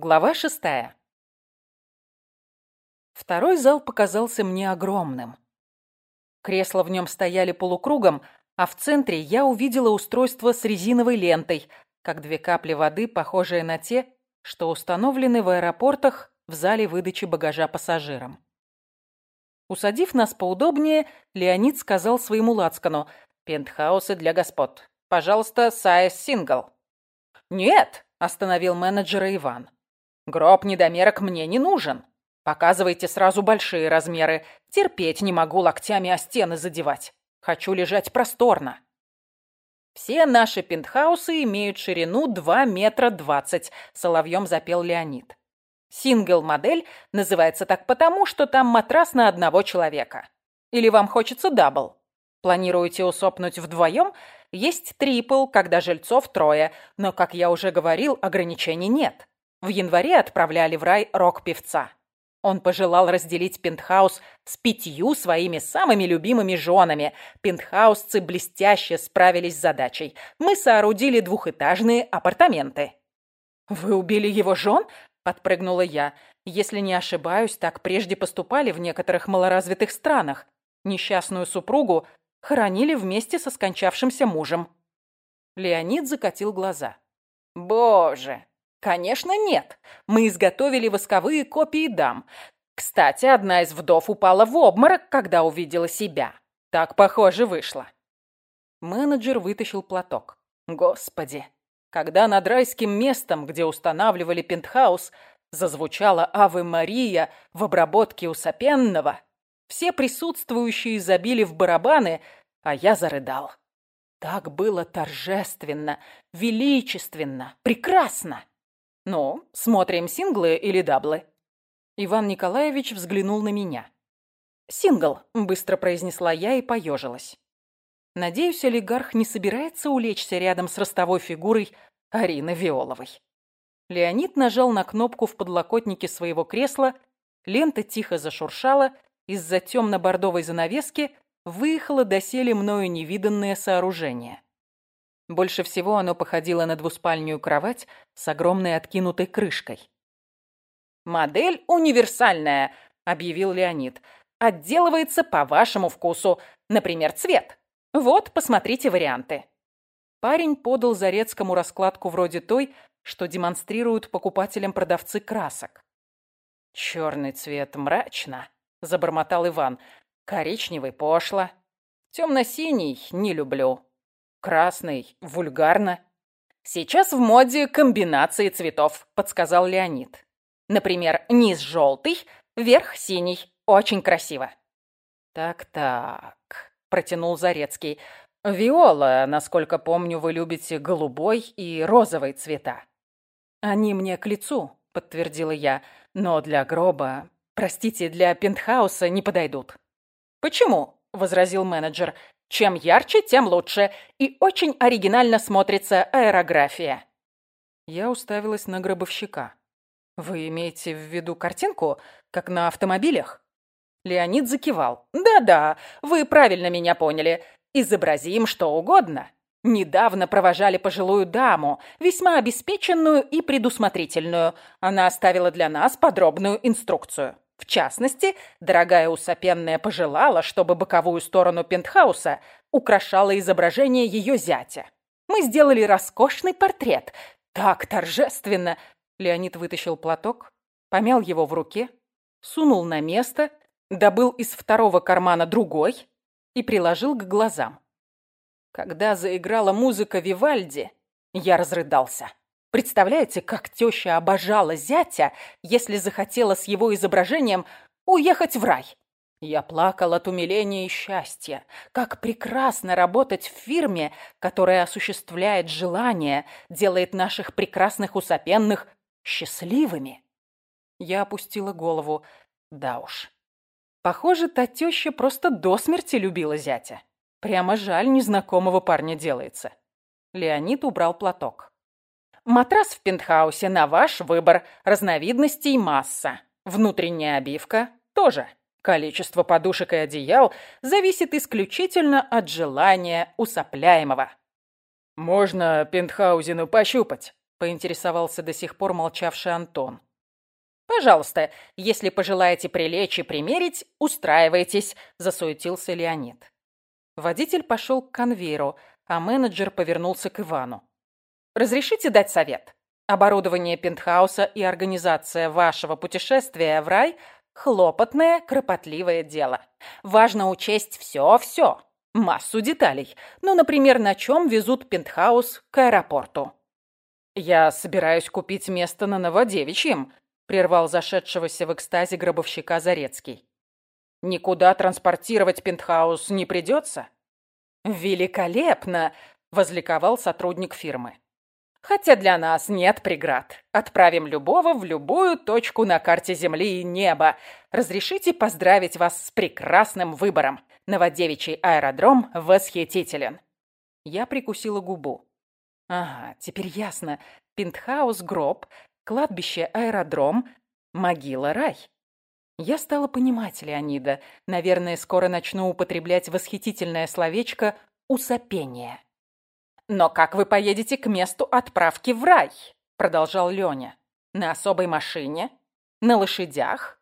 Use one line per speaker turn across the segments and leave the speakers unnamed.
Глава шестая. Второй зал показался мне огромным. Кресла в нем стояли полукругом, а в центре я увидела устройство с резиновой лентой, как две капли воды, похожие на те, что установлены в аэропортах в зале выдачи багажа пассажирам. Усадив нас поудобнее, Леонид сказал своему лацкану «Пентхаусы для господ. Пожалуйста, сайз сингл». «Нет!» – остановил менеджера Иван. Гроб недомерок мне не нужен. Показывайте сразу большие размеры. Терпеть не могу локтями о стены задевать. Хочу лежать просторно. Все наши пентхаусы имеют ширину 2 метра 20, соловьем запел Леонид. Сингл-модель называется так потому, что там матрас на одного человека. Или вам хочется дабл? Планируете усопнуть вдвоем? Есть трипл, когда жильцов трое, но, как я уже говорил, ограничений нет. В январе отправляли в рай рок-певца. Он пожелал разделить пентхаус с пятью своими самыми любимыми женами. Пентхаусцы блестяще справились с задачей. Мы соорудили двухэтажные апартаменты. «Вы убили его жен?» – подпрыгнула я. «Если не ошибаюсь, так прежде поступали в некоторых малоразвитых странах. Несчастную супругу хоронили вместе со скончавшимся мужем». Леонид закатил глаза. «Боже, Конечно, нет. Мы изготовили восковые копии дам. Кстати, одна из вдов упала в обморок, когда увидела себя. Так, похоже, вышло. Менеджер вытащил платок. Господи, когда над райским местом, где устанавливали пентхаус, зазвучала «Аве Мария» в обработке усопенного, все присутствующие забили в барабаны, а я зарыдал. Так было торжественно, величественно, прекрасно. «Ну, смотрим синглы или даблы?» Иван Николаевич взглянул на меня. «Сингл», — быстро произнесла я и поежилась. Надеюсь, олигарх не собирается улечься рядом с ростовой фигурой Арины Виоловой. Леонид нажал на кнопку в подлокотнике своего кресла, лента тихо зашуршала, из-за темно-бордовой занавески выехало доселе мною невиданное сооружение. Больше всего оно походило на двуспальную кровать с огромной откинутой крышкой. «Модель универсальная», — объявил Леонид. «Отделывается по вашему вкусу. Например, цвет. Вот, посмотрите варианты». Парень подал Зарецкому раскладку вроде той, что демонстрируют покупателям продавцы красок. «Черный цвет мрачно», — забормотал Иван. «Коричневый пошло. Темно-синий не люблю. Красный. Вульгарно. Сейчас в моде комбинации цветов, подсказал Леонид. Например, низ желтый, верх синий. Очень красиво. Так-так, протянул Зарецкий. Виола, насколько помню, вы любите голубой и розовый цвета. Они мне к лицу, подтвердила я, но для гроба, простите, для пентхауса не подойдут. Почему? возразил менеджер. Чем ярче, тем лучше. И очень оригинально смотрится аэрография. Я уставилась на гробовщика. Вы имеете в виду картинку, как на автомобилях? Леонид закивал. Да-да, вы правильно меня поняли. Изобразим что угодно. Недавно провожали пожилую даму, весьма обеспеченную и предусмотрительную. Она оставила для нас подробную инструкцию. В частности, дорогая усопенная пожелала, чтобы боковую сторону пентхауса украшало изображение ее зятя. Мы сделали роскошный портрет. Так торжественно. Леонид вытащил платок, помял его в руке, сунул на место, добыл из второго кармана другой и приложил к глазам. Когда заиграла музыка Вивальди, я разрыдался. Представляете, как теща обожала зятя, если захотела с его изображением уехать в рай? Я плакал от умиления и счастья. Как прекрасно работать в фирме, которая осуществляет желания, делает наших прекрасных усопенных счастливыми. Я опустила голову. Да уж. Похоже, та теща просто до смерти любила зятя. Прямо жаль, незнакомого парня делается. Леонид убрал платок. Матрас в пентхаусе на ваш выбор. Разновидностей масса. Внутренняя обивка тоже. Количество подушек и одеял зависит исключительно от желания усопляемого. «Можно пентхаузину пощупать?» Поинтересовался до сих пор молчавший Антон. «Пожалуйста, если пожелаете прилечь и примерить, устраивайтесь», – засуетился Леонид. Водитель пошел к конвейеру, а менеджер повернулся к Ивану. «Разрешите дать совет? Оборудование пентхауса и организация вашего путешествия в рай – хлопотное, кропотливое дело. Важно учесть все-все, массу деталей. Ну, например, на чем везут пентхаус к аэропорту». «Я собираюсь купить место на Новодевичьем», прервал зашедшегося в экстазе гробовщика Зарецкий. «Никуда транспортировать пентхаус не придется?»
«Великолепно!» – возликовал сотрудник фирмы. «Хотя для нас нет преград. Отправим любого в любую точку на карте Земли и неба. Разрешите поздравить вас с прекрасным выбором. Новодевичий аэродром восхитителен».
Я прикусила губу. Ага, теперь ясно. Пентхаус – гроб, кладбище – аэродром, могила – рай. Я стала понимать Леонида. Наверное, скоро начну употреблять восхитительное словечко «усопение».
«Но как вы поедете к месту отправки в рай?» – продолжал Леня. «На особой машине? На лошадях?»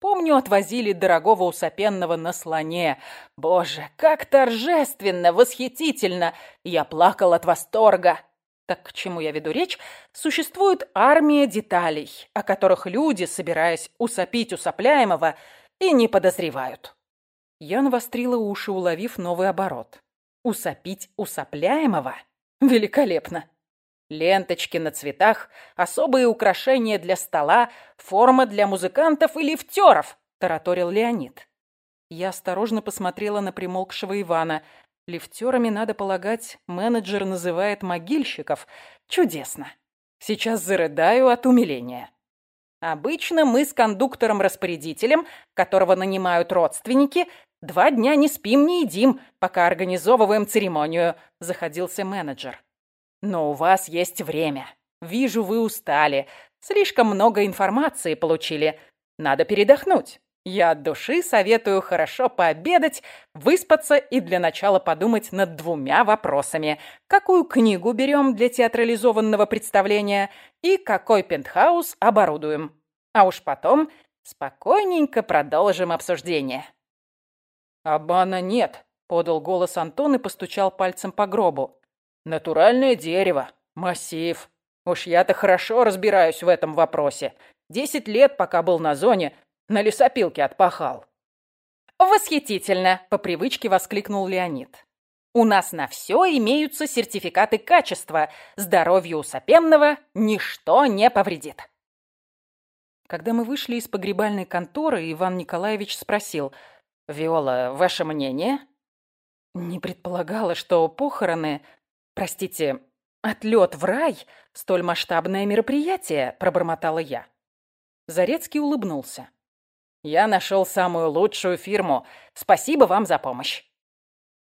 Помню, отвозили дорогого усопенного на слоне. Боже, как торжественно, восхитительно! Я плакал от восторга. Так к чему я веду речь? Существует армия деталей, о которых люди, собираясь усопить усопляемого, и не подозревают.
Я навострила уши, уловив новый оборот. Усопить усопляемого? Великолепно! Ленточки на цветах, особые украшения для стола, форма для музыкантов и лифтеров, тараторил Леонид. Я осторожно посмотрела на примолкшего Ивана – Лифтерами, надо полагать, менеджер называет могильщиков. Чудесно. Сейчас зарыдаю от умиления. Обычно мы с кондуктором-распорядителем, которого нанимают родственники, два дня не спим, не едим, пока организовываем церемонию, заходился менеджер. Но у вас есть время. Вижу, вы устали. Слишком много информации получили. Надо передохнуть. Я от души советую хорошо пообедать, выспаться и для начала подумать над двумя вопросами. Какую книгу берем для театрализованного представления и какой пентхаус оборудуем. А уж потом спокойненько продолжим обсуждение.
«Обмана нет», — подал голос Антон и постучал пальцем по гробу. «Натуральное дерево, массив. Уж я-то хорошо разбираюсь в этом вопросе. Десять лет, пока был на зоне, на лесопилке отпахал.
«Восхитительно!» – по привычке воскликнул Леонид. «У нас на все имеются сертификаты качества. Здоровью усопенного ничто не повредит». Когда мы вышли из погребальной конторы, Иван Николаевич спросил, «Виола, ваше мнение?» Не предполагала, что похороны, простите, отлет в рай – столь масштабное мероприятие, пробормотала я. Зарецкий улыбнулся. Я нашел самую лучшую фирму. Спасибо вам за помощь.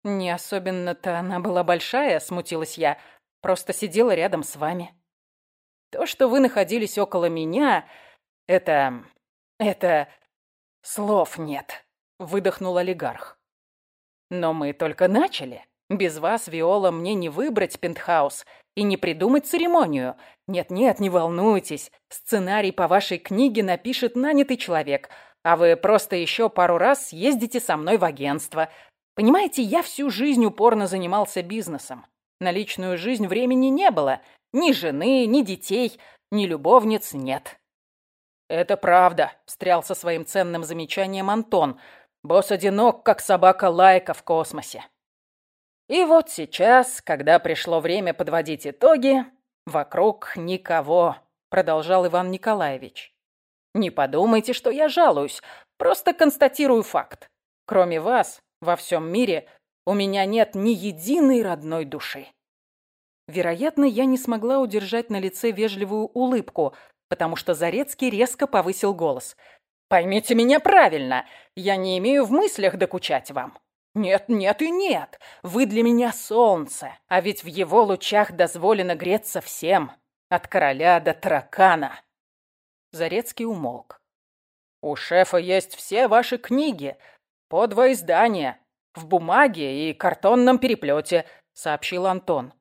Не особенно-то она была большая, смутилась я. Просто сидела рядом с вами. То, что вы находились около меня, это... это... слов нет, выдохнул олигарх. Но мы только начали. Без вас, Виола, мне не выбрать пентхаус и не придумать церемонию. Нет-нет, не волнуйтесь. Сценарий по вашей книге напишет нанятый человек, а вы просто еще пару раз ездите со мной в агентство. Понимаете, я всю жизнь упорно занимался бизнесом. На личную жизнь времени не было. Ни жены, ни детей, ни любовниц нет.
«Это правда», — встрял со своим ценным замечанием Антон. «Босс одинок, как собака Лайка в космосе». И вот сейчас, когда пришло время подводить итоги, вокруг никого, продолжал Иван Николаевич. Не подумайте, что я жалуюсь, просто констатирую факт. Кроме вас, во всем мире у меня нет ни единой родной души.
Вероятно, я не смогла удержать на лице вежливую улыбку, потому что Зарецкий резко повысил голос. «Поймите меня правильно, я не имею в мыслях докучать вам. Нет, нет и нет, вы для меня солнце, а ведь в его лучах дозволено греться всем, от короля до таракана». Зарецкий умолк.
«У шефа есть все ваши книги, по два издания, в бумаге и картонном переплете», — сообщил Антон.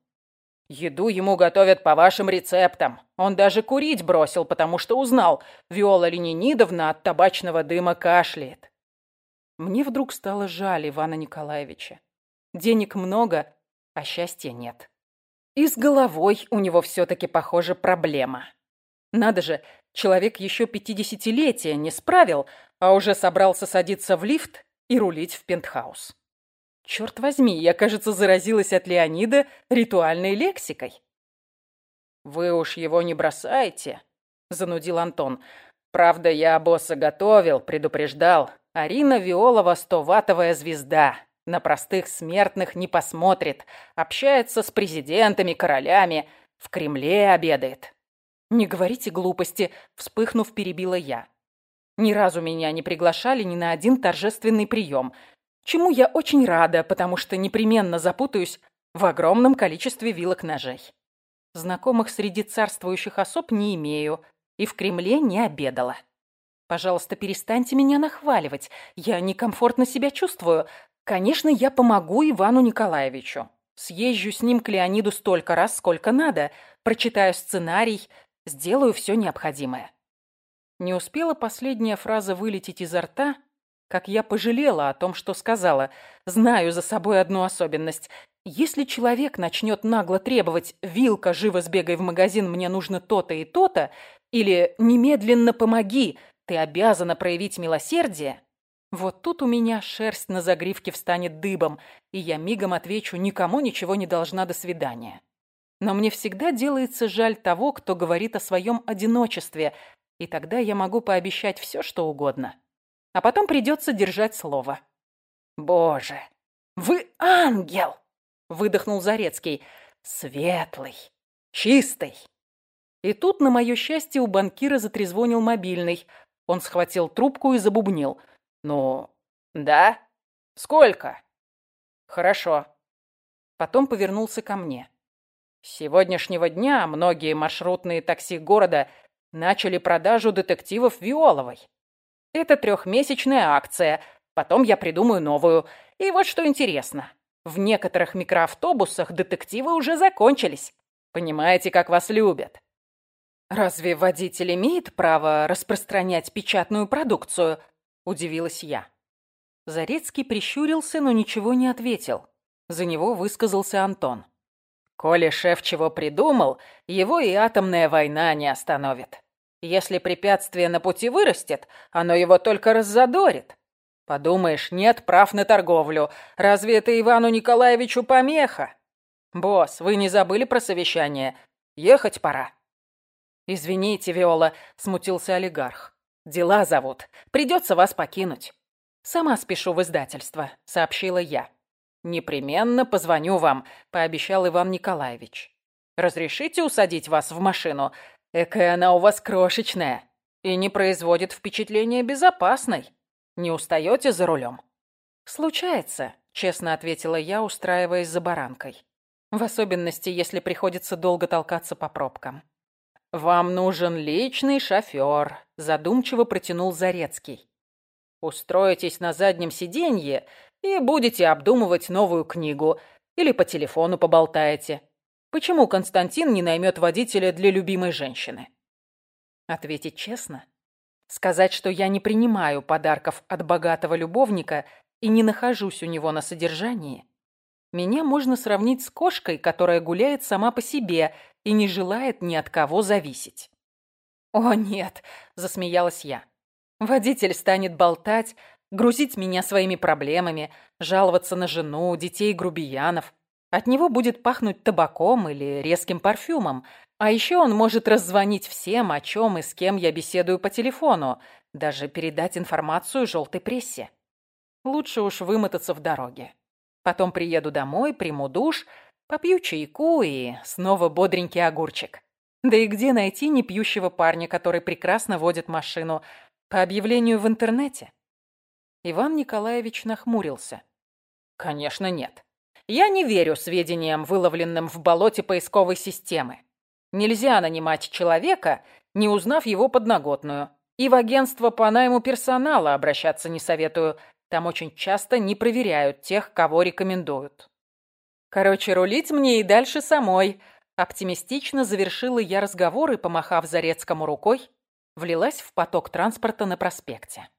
Еду ему готовят по вашим рецептам. Он даже курить бросил, потому что узнал, Виола Ленинидовна от табачного дыма кашляет.
Мне вдруг стало жаль Ивана Николаевича. Денег много, а счастья нет. И с головой у него все-таки, похоже, проблема. Надо же, человек еще пятидесятилетия не справил, а уже собрался садиться в лифт и рулить в пентхаус. Черт возьми, я, кажется, заразилась от Леонида ритуальной лексикой.
«Вы уж его не бросайте», — занудил Антон. «Правда, я босса готовил, предупреждал. Арина Виолова стоватовая звезда. На простых смертных не посмотрит. Общается с президентами, королями. В Кремле обедает».
«Не говорите глупости», — вспыхнув, перебила я. «Ни разу меня не приглашали ни на один торжественный прием чему я очень рада, потому что непременно запутаюсь в огромном количестве вилок-ножей. Знакомых среди царствующих особ не имею и в Кремле не обедала. Пожалуйста, перестаньте меня нахваливать. Я некомфортно себя чувствую. Конечно, я помогу Ивану Николаевичу. Съезжу с ним к Леониду столько раз, сколько надо, прочитаю сценарий, сделаю все необходимое. Не успела последняя фраза вылететь изо рта, как я пожалела о том, что сказала. Знаю за собой одну особенность. Если человек начнет нагло требовать «Вилка, живо сбегай в магазин, мне нужно то-то и то-то» или «Немедленно помоги, ты обязана проявить милосердие», вот тут у меня шерсть на загривке встанет дыбом, и я мигом отвечу «никому ничего не должна, до свидания». Но мне всегда делается жаль того, кто говорит о своем одиночестве, и тогда я могу пообещать все, что угодно а потом придется держать слово.
«Боже, вы ангел!» — выдохнул Зарецкий.
«Светлый, чистый». И тут, на мое счастье, у банкира затрезвонил мобильный. Он схватил трубку и забубнил.
«Ну, да? Сколько?» «Хорошо».
Потом повернулся ко мне.
С сегодняшнего дня многие маршрутные такси города начали продажу детективов Виоловой. Это трехмесячная акция. Потом я придумаю новую. И вот что интересно. В некоторых микроавтобусах детективы уже закончились. Понимаете, как вас любят.
«Разве водитель имеет право распространять печатную продукцию?» – удивилась я. Зарецкий прищурился, но ничего не ответил. За него высказался Антон.
«Коли шеф чего придумал, его и атомная война не остановит. Если препятствие на пути вырастет, оно его только раззадорит. Подумаешь, нет прав на торговлю. Разве это Ивану Николаевичу помеха? Босс, вы не забыли про совещание? Ехать пора.
Извините, Виола, смутился олигарх. Дела зовут. Придется вас покинуть. Сама спешу в издательство, сообщила я.
Непременно позвоню вам, пообещал Иван Николаевич. Разрешите усадить вас в машину? Экая она у вас крошечная и не производит впечатления безопасной. Не устаете за рулем?»
«Случается», — честно ответила я, устраиваясь за баранкой. В особенности, если приходится долго толкаться по пробкам.
«Вам нужен личный шофер», — задумчиво протянул Зарецкий. «Устроитесь на заднем сиденье и будете обдумывать новую книгу или по телефону поболтаете. Почему Константин не наймет водителя для любимой женщины?
Ответить честно? Сказать, что я не принимаю подарков от богатого любовника и не нахожусь у него на содержании? Меня можно сравнить с кошкой, которая гуляет сама по себе и не желает ни от кого зависеть. «О, нет!» – засмеялась я. «Водитель станет болтать, грузить меня своими проблемами, жаловаться на жену, детей грубиянов. От него будет пахнуть табаком или резким парфюмом. А еще он может раззвонить всем, о чем и с кем я беседую по телефону, даже передать информацию желтой прессе. Лучше уж вымотаться в дороге. Потом приеду домой, приму душ, попью чайку и снова бодренький огурчик. Да и где найти непьющего парня, который прекрасно водит машину? По объявлению в интернете? Иван Николаевич нахмурился.
Конечно, нет. Я не верю сведениям, выловленным в болоте поисковой системы. Нельзя нанимать человека, не узнав его подноготную. И в агентство по найму персонала обращаться не советую. Там очень часто не проверяют тех, кого рекомендуют.
Короче, рулить мне и дальше самой, Оптимистично завершила я разговор и, помахав Зарецкому рукой, влилась в поток транспорта на проспекте.